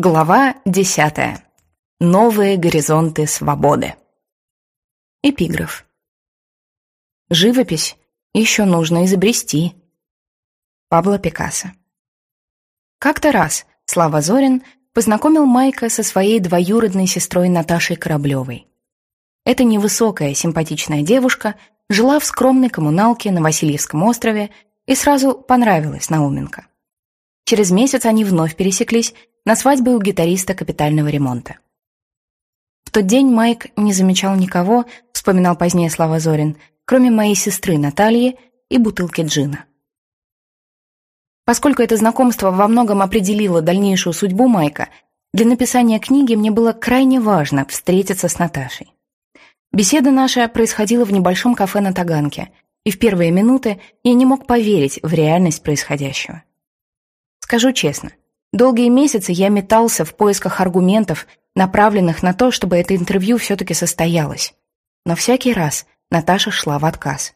Глава десятая. Новые горизонты свободы. Эпиграф. Живопись еще нужно изобрести. Пабло Пикассо. Как-то раз Слава Зорин познакомил Майка со своей двоюродной сестрой Наташей Кораблевой. Эта невысокая, симпатичная девушка жила в скромной коммуналке на Васильевском острове и сразу понравилась Науменко. Через месяц они вновь пересеклись на свадьбе у гитариста капитального ремонта. В тот день Майк не замечал никого, вспоминал позднее Слава Зорин, кроме моей сестры Натальи и бутылки джина. Поскольку это знакомство во многом определило дальнейшую судьбу Майка, для написания книги мне было крайне важно встретиться с Наташей. Беседа наша происходила в небольшом кафе на Таганке, и в первые минуты я не мог поверить в реальность происходящего. Скажу честно, Долгие месяцы я метался в поисках аргументов, направленных на то, чтобы это интервью все-таки состоялось. Но всякий раз Наташа шла в отказ.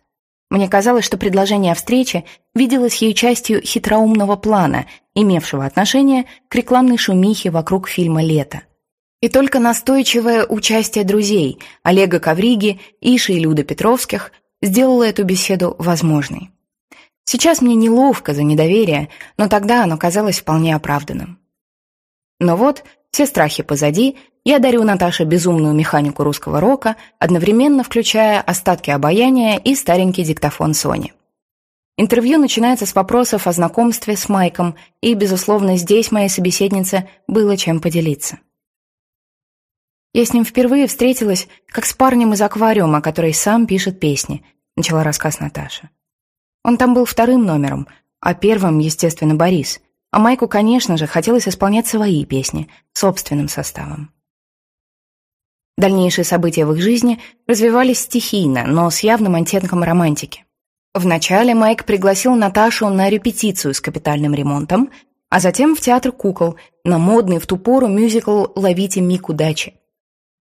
Мне казалось, что предложение о встрече виделось ей частью хитроумного плана, имевшего отношение к рекламной шумихе вокруг фильма «Лето». И только настойчивое участие друзей Олега Ковриги, Иши и Люда Петровских сделало эту беседу возможной. Сейчас мне неловко за недоверие, но тогда оно казалось вполне оправданным. Но вот, все страхи позади, я дарю Наташе безумную механику русского рока, одновременно включая остатки обаяния и старенький диктофон Сони. Интервью начинается с вопросов о знакомстве с Майком, и, безусловно, здесь моей собеседнице было чем поделиться. Я с ним впервые встретилась, как с парнем из аквариума, который сам пишет песни, начала рассказ Наташа. Он там был вторым номером, а первым, естественно, Борис. А Майку, конечно же, хотелось исполнять свои песни, собственным составом. Дальнейшие события в их жизни развивались стихийно, но с явным оттенком романтики. Вначале Майк пригласил Наташу на репетицию с капитальным ремонтом, а затем в театр кукол на модный в ту пору мюзикл «Ловите Мику дачи».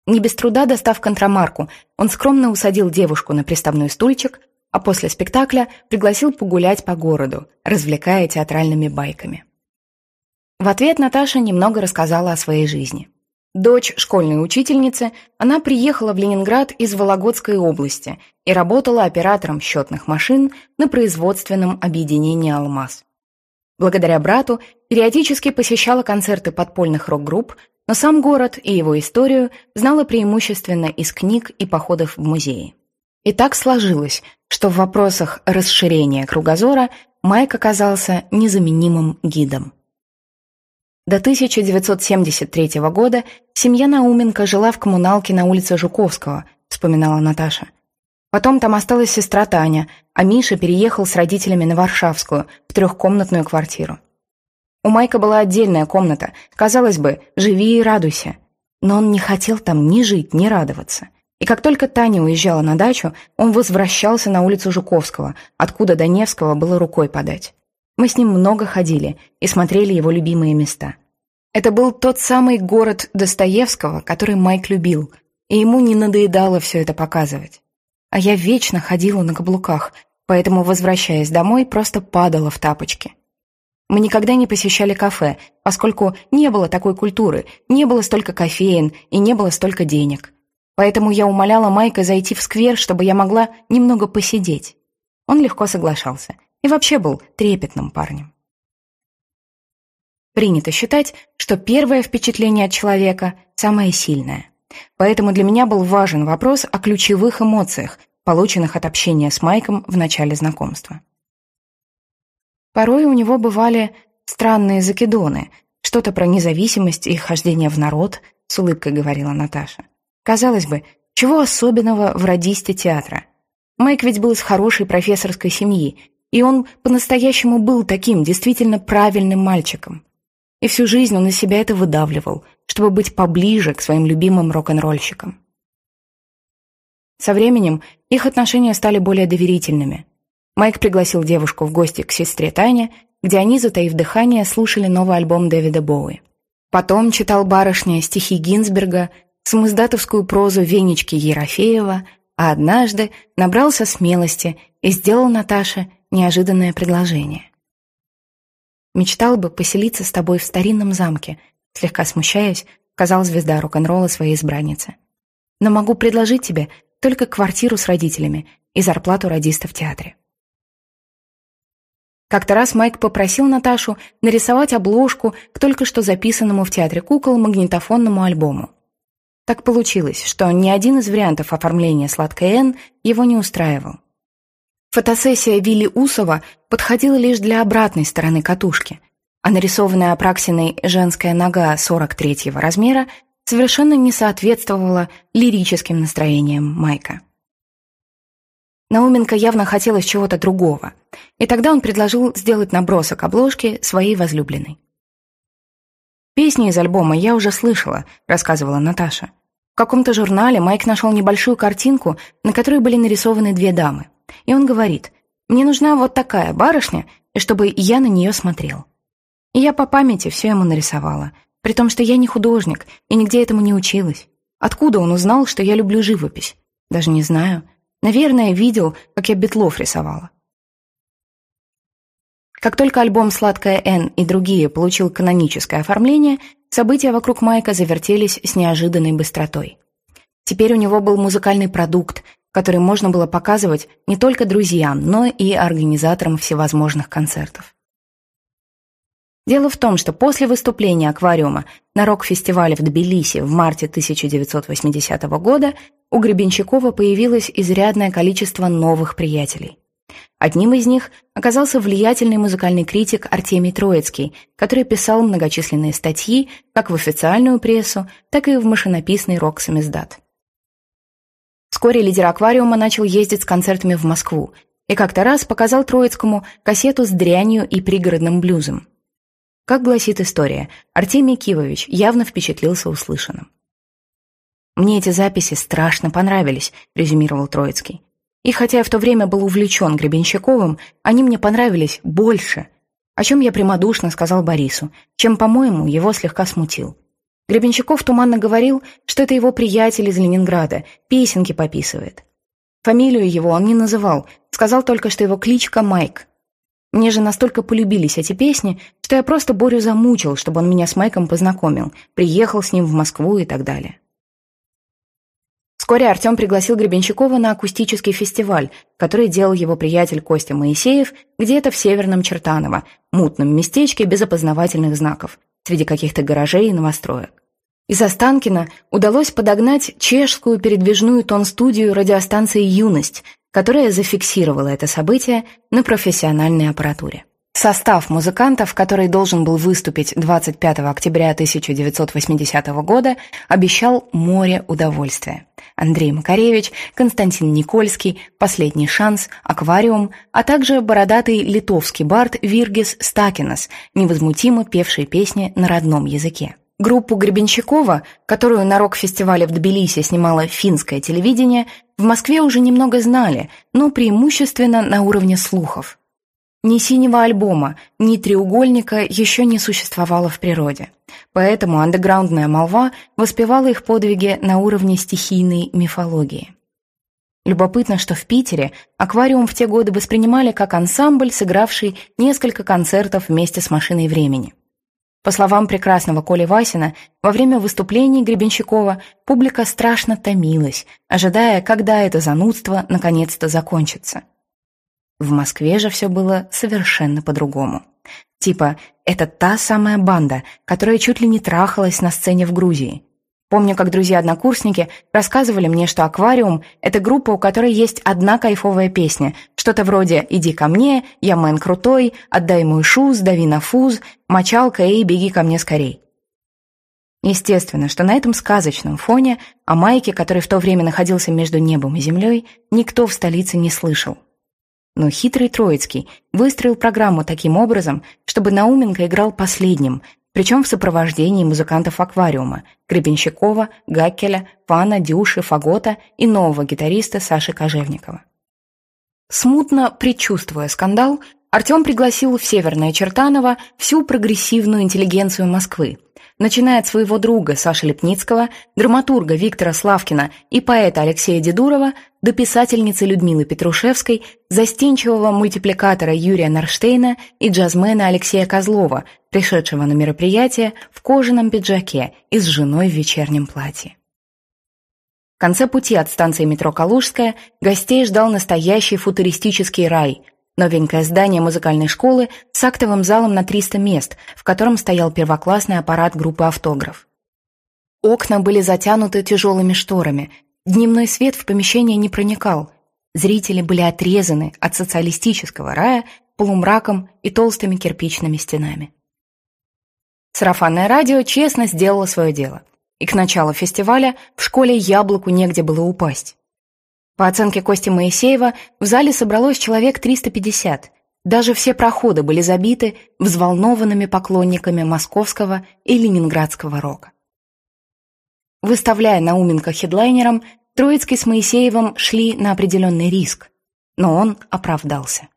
Не без труда достав контрамарку, он скромно усадил девушку на приставной стульчик, а после спектакля пригласил погулять по городу, развлекая театральными байками. В ответ Наташа немного рассказала о своей жизни. Дочь школьной учительницы, она приехала в Ленинград из Вологодской области и работала оператором счетных машин на производственном объединении «Алмаз». Благодаря брату периодически посещала концерты подпольных рок-групп, но сам город и его историю знала преимущественно из книг и походов в музеи. И так сложилось, что в вопросах расширения кругозора Майк оказался незаменимым гидом. До 1973 года семья Науменко жила в коммуналке на улице Жуковского, вспоминала Наташа. Потом там осталась сестра Таня, а Миша переехал с родителями на Варшавскую, в трехкомнатную квартиру. У Майка была отдельная комната, казалось бы, живи и радуйся. Но он не хотел там ни жить, ни радоваться. И как только Таня уезжала на дачу, он возвращался на улицу Жуковского, откуда до Невского было рукой подать. Мы с ним много ходили и смотрели его любимые места. Это был тот самый город Достоевского, который Майк любил, и ему не надоедало все это показывать. А я вечно ходила на каблуках, поэтому, возвращаясь домой, просто падала в тапочки. Мы никогда не посещали кафе, поскольку не было такой культуры, не было столько кофеин и не было столько денег. Поэтому я умоляла Майка зайти в сквер, чтобы я могла немного посидеть. Он легко соглашался и вообще был трепетным парнем. Принято считать, что первое впечатление от человека самое сильное. Поэтому для меня был важен вопрос о ключевых эмоциях, полученных от общения с Майком в начале знакомства. Порой у него бывали странные закидоны, что-то про независимость и хождение в народ, с улыбкой говорила Наташа. Казалось бы, чего особенного в радисте театра? Майк ведь был из хорошей профессорской семьи, и он по-настоящему был таким действительно правильным мальчиком. И всю жизнь он из себя это выдавливал, чтобы быть поближе к своим любимым рок-н-ролльщикам. Со временем их отношения стали более доверительными. Майк пригласил девушку в гости к сестре Тане, где они, затаив дыхание, слушали новый альбом Дэвида Боуи. Потом читал барышня стихи Гинзберга самоздатовскую прозу Венечки Ерофеева, а однажды набрался смелости и сделал Наташе неожиданное предложение. «Мечтал бы поселиться с тобой в старинном замке, слегка смущаясь, сказал звезда рок-н-ролла своей избраннице. «Но могу предложить тебе только квартиру с родителями и зарплату радиста в театре». Как-то раз Майк попросил Наташу нарисовать обложку к только что записанному в театре кукол магнитофонному альбому. Так получилось, что ни один из вариантов оформления «Сладкой Н» его не устраивал. Фотосессия Вилли Усова подходила лишь для обратной стороны катушки, а нарисованная Апраксиной женская нога 43-го размера совершенно не соответствовала лирическим настроениям Майка. Науменко явно хотелось чего-то другого, и тогда он предложил сделать набросок обложки своей возлюбленной. «Песни из альбома я уже слышала», — рассказывала Наташа. В каком-то журнале Майк нашел небольшую картинку, на которой были нарисованы две дамы. И он говорит, «Мне нужна вот такая барышня, и чтобы я на нее смотрел». И я по памяти все ему нарисовала, при том, что я не художник и нигде этому не училась. Откуда он узнал, что я люблю живопись? Даже не знаю. Наверное, видел, как я Бетлов рисовала. Как только альбом «Сладкая Н» и другие получил каноническое оформление, события вокруг Майка завертелись с неожиданной быстротой. Теперь у него был музыкальный продукт, который можно было показывать не только друзьям, но и организаторам всевозможных концертов. Дело в том, что после выступления «Аквариума» на рок-фестивале в Тбилиси в марте 1980 года у Гребенщикова появилось изрядное количество новых приятелей. Одним из них оказался влиятельный музыкальный критик Артемий Троицкий, который писал многочисленные статьи как в официальную прессу, так и в машинописный рок-самиздат. Вскоре лидер «Аквариума» начал ездить с концертами в Москву и как-то раз показал Троицкому кассету с дрянью и пригородным блюзом. Как гласит история, Артемий Кивович явно впечатлился услышанным. «Мне эти записи страшно понравились», — резюмировал Троицкий. «И хотя я в то время был увлечен Гребенщиковым, они мне понравились больше, о чем я прямодушно сказал Борису, чем, по-моему, его слегка смутил. Гребенщиков туманно говорил, что это его приятель из Ленинграда, песенки пописывает. Фамилию его он не называл, сказал только, что его кличка Майк. Мне же настолько полюбились эти песни, что я просто Борю замучил, чтобы он меня с Майком познакомил, приехал с ним в Москву и так далее. Вскоре Артем пригласил Гребенщикова на акустический фестиваль, который делал его приятель Костя Моисеев где-то в Северном Чертаново, мутном местечке без опознавательных знаков, среди каких-то гаражей и новостроек. Из Останкина удалось подогнать чешскую передвижную тон-студию радиостанции «Юность», которая зафиксировала это событие на профессиональной аппаратуре. Состав музыкантов, который должен был выступить 25 октября 1980 года, обещал море удовольствия. Андрей Макаревич, Константин Никольский, «Последний шанс», «Аквариум», а также бородатый литовский бард Виргис Стакинос, невозмутимо певший песни на родном языке. Группу Гребенщикова, которую на рок-фестивале в Тбилиси снимало финское телевидение, в Москве уже немного знали, но преимущественно на уровне слухов. Ни синего альбома, ни треугольника еще не существовало в природе. Поэтому андеграундная молва воспевала их подвиги на уровне стихийной мифологии. Любопытно, что в Питере аквариум в те годы воспринимали как ансамбль, сыгравший несколько концертов вместе с «Машиной времени». По словам прекрасного Коли Васина, во время выступлений Гребенщикова публика страшно томилась, ожидая, когда это занудство наконец-то закончится. В Москве же все было совершенно по-другому. Типа, это та самая банда, которая чуть ли не трахалась на сцене в Грузии. Помню, как друзья-однокурсники рассказывали мне, что «Аквариум» — это группа, у которой есть одна кайфовая песня. Что-то вроде «Иди ко мне», «Я мэн крутой», «Отдай мой шуз», «Дави на фуз», «Мочалка» и «Беги ко мне скорей». Естественно, что на этом сказочном фоне о Майке, который в то время находился между небом и землей, никто в столице не слышал. Но хитрый Троицкий выстроил программу таким образом, чтобы Науменко играл последним, причем в сопровождении музыкантов аквариума Гребенщикова, Гаккеля, Пана, Дюши, Фагота и нового гитариста Саши Кожевникова. Смутно предчувствуя скандал, Артем пригласил в Северное Чертаново всю прогрессивную интеллигенцию Москвы, начиная от своего друга Саши Лепницкого, драматурга Виктора Славкина и поэта Алексея Дедурова до писательницы Людмилы Петрушевской, застенчивого мультипликатора Юрия Нарштейна и джазмена Алексея Козлова, пришедшего на мероприятие в кожаном пиджаке и с женой в вечернем платье. В конце пути от станции метро Калужская гостей ждал настоящий футуристический рай – Новенькое здание музыкальной школы с актовым залом на 300 мест, в котором стоял первоклассный аппарат группы «Автограф». Окна были затянуты тяжелыми шторами, дневной свет в помещение не проникал, зрители были отрезаны от социалистического рая полумраком и толстыми кирпичными стенами. Сарафанное радио честно сделало свое дело, и к началу фестиваля в школе яблоку негде было упасть. По оценке Кости Моисеева, в зале собралось человек 350. Даже все проходы были забиты взволнованными поклонниками московского и ленинградского рока. Выставляя Науменко хедлайнером, Троицкий с Моисеевым шли на определенный риск, но он оправдался.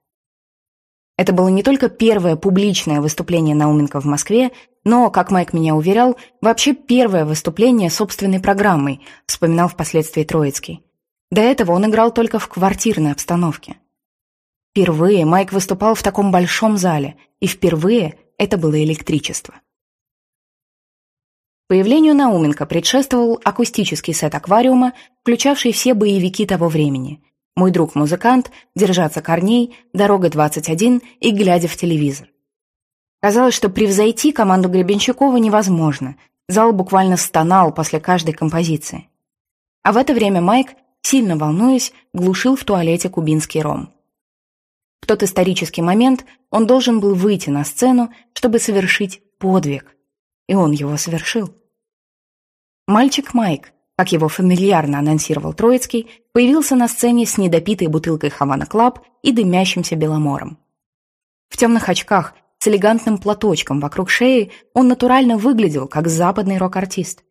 Это было не только первое публичное выступление Науменко в Москве, но, как Майк меня уверял, вообще первое выступление собственной программой, вспоминал впоследствии Троицкий. До этого он играл только в квартирной обстановке. Впервые Майк выступал в таком большом зале, и впервые это было электричество. Появлению Науменко предшествовал акустический сет аквариума, включавший все боевики того времени. «Мой друг-музыкант», «Держаться корней», «Дорога-21» и «Глядя в телевизор». Казалось, что превзойти команду Гребенщикова невозможно. Зал буквально стонал после каждой композиции. А в это время Майк сильно волнуясь, глушил в туалете кубинский ром. В тот исторический момент он должен был выйти на сцену, чтобы совершить подвиг, и он его совершил. Мальчик Майк, как его фамильярно анонсировал Троицкий, появился на сцене с недопитой бутылкой Havana Club и дымящимся беломором. В темных очках, с элегантным платочком вокруг шеи, он натурально выглядел, как западный рок-артист.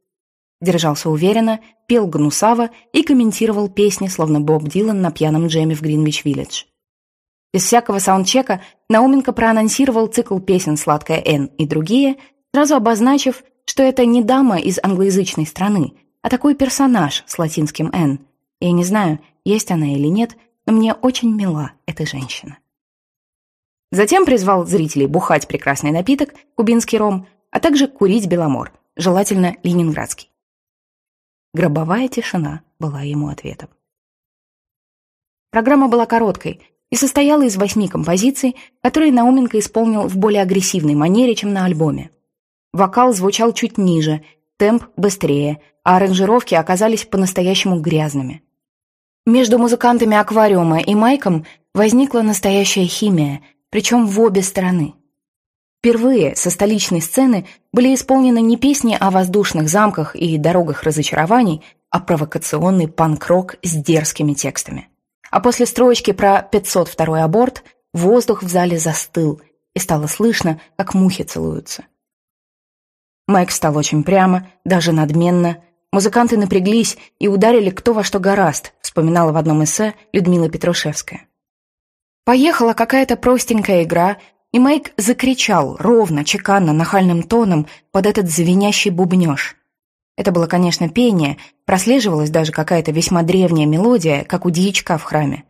Держался уверенно, пел гнусаво и комментировал песни, словно Боб Дилан на пьяном джеме в Гринвич-Виллидж. Без всякого саундчека Науменко проанонсировал цикл песен «Сладкая Н» и другие, сразу обозначив, что это не дама из англоязычной страны, а такой персонаж с латинским «Н». Я не знаю, есть она или нет, но мне очень мила эта женщина. Затем призвал зрителей бухать прекрасный напиток, кубинский ром, а также курить беломор, желательно ленинградский. Гробовая тишина была ему ответом. Программа была короткой и состояла из восьми композиций, которые Науменко исполнил в более агрессивной манере, чем на альбоме. Вокал звучал чуть ниже, темп быстрее, а аранжировки оказались по-настоящему грязными. Между музыкантами «Аквариума» и Майком возникла настоящая химия, причем в обе стороны. Впервые со столичной сцены были исполнены не песни о воздушных замках и дорогах разочарований, а провокационный панк-рок с дерзкими текстами. А после строчки про 502 аборт воздух в зале застыл, и стало слышно, как мухи целуются. Майк стал очень прямо, даже надменно. Музыканты напряглись и ударили кто во что гораст, вспоминала в одном эссе Людмила Петрушевская. Поехала какая-то простенькая игра, и Майк закричал ровно, чеканно, нахальным тоном под этот звенящий бубнёж. Это было, конечно, пение, прослеживалась даже какая-то весьма древняя мелодия, как у дьячка в храме.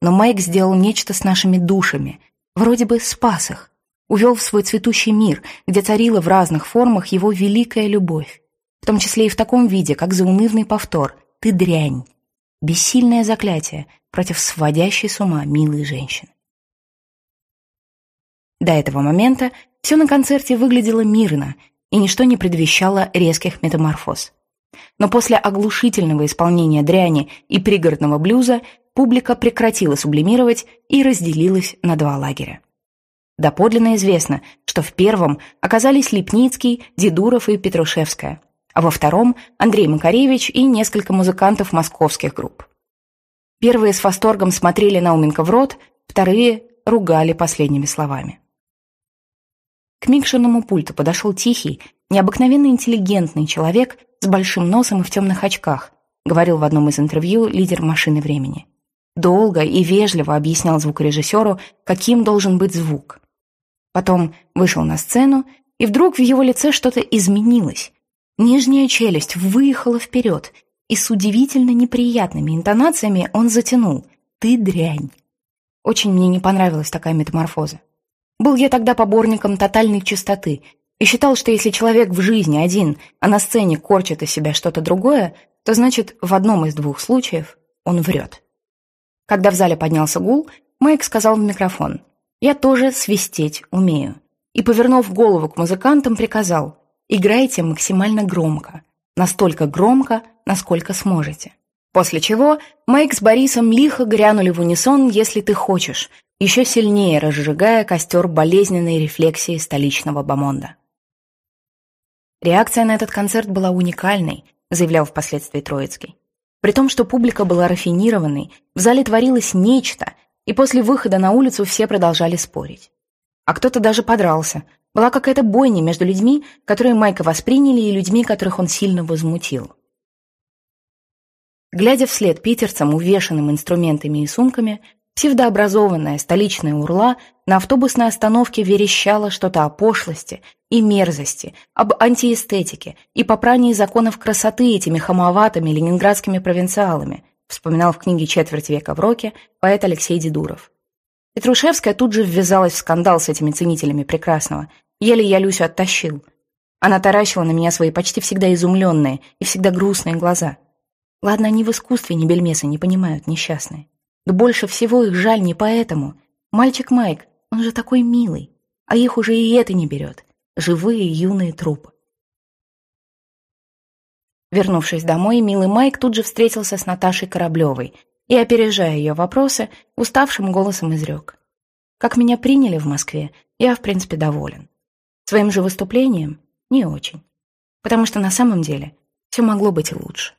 Но Майк сделал нечто с нашими душами, вроде бы спас их, увел в свой цветущий мир, где царила в разных формах его великая любовь, в том числе и в таком виде, как заунывный повтор «ты дрянь», бессильное заклятие против сводящей с ума милой женщины. До этого момента все на концерте выглядело мирно, и ничто не предвещало резких метаморфоз. Но после оглушительного исполнения дряни и пригородного блюза публика прекратила сублимировать и разделилась на два лагеря. Доподлинно известно, что в первом оказались Лепницкий, Дедуров и Петрушевская, а во втором – Андрей Макаревич и несколько музыкантов московских групп. Первые с восторгом смотрели Науменко в рот, вторые ругали последними словами. К Микшиному пульту подошел тихий, необыкновенно интеллигентный человек с большим носом и в темных очках, говорил в одном из интервью лидер «Машины времени». Долго и вежливо объяснял звукорежиссеру, каким должен быть звук. Потом вышел на сцену и вдруг в его лице что-то изменилось. Нижняя челюсть выехала вперед, и с удивительно неприятными интонациями он затянул «Ты дрянь». Очень мне не понравилась такая метаморфоза. Был я тогда поборником тотальной чистоты и считал, что если человек в жизни один, а на сцене корчит из себя что-то другое, то значит, в одном из двух случаев он врет. Когда в зале поднялся гул, Майк сказал в микрофон «Я тоже свистеть умею» и, повернув голову к музыкантам, приказал «Играйте максимально громко, настолько громко, насколько сможете». После чего Майк с Борисом лихо грянули в унисон «Если ты хочешь», еще сильнее разжигая костер болезненной рефлексии столичного бомонда. Реакция на этот концерт была уникальной, заявлял впоследствии Троицкий. При том, что публика была рафинированной, в зале творилось нечто, и после выхода на улицу все продолжали спорить. А кто-то даже подрался. Была какая-то бойня между людьми, которые Майка восприняли, и людьми, которых он сильно возмутил. Глядя вслед питерцам, увешанным инструментами и сумками, псевдообразованная столичная урла на автобусной остановке верещала что-то о пошлости и мерзости, об антиэстетике и попрании законов красоты этими хамоватыми ленинградскими провинциалами, вспоминал в книге «Четверть века в роке» поэт Алексей Дедуров. Петрушевская тут же ввязалась в скандал с этими ценителями прекрасного. Еле я Люсю оттащил. Она таращила на меня свои почти всегда изумленные и всегда грустные глаза. Ладно, они в искусстве ни бельмеса не понимают, несчастные. Да больше всего их жаль не поэтому. Мальчик Майк, он же такой милый. А их уже и это не берет. Живые юные трупы. Вернувшись домой, милый Майк тут же встретился с Наташей Кораблевой и, опережая ее вопросы, уставшим голосом изрек. «Как меня приняли в Москве, я, в принципе, доволен. Своим же выступлением не очень. Потому что на самом деле все могло быть и лучше.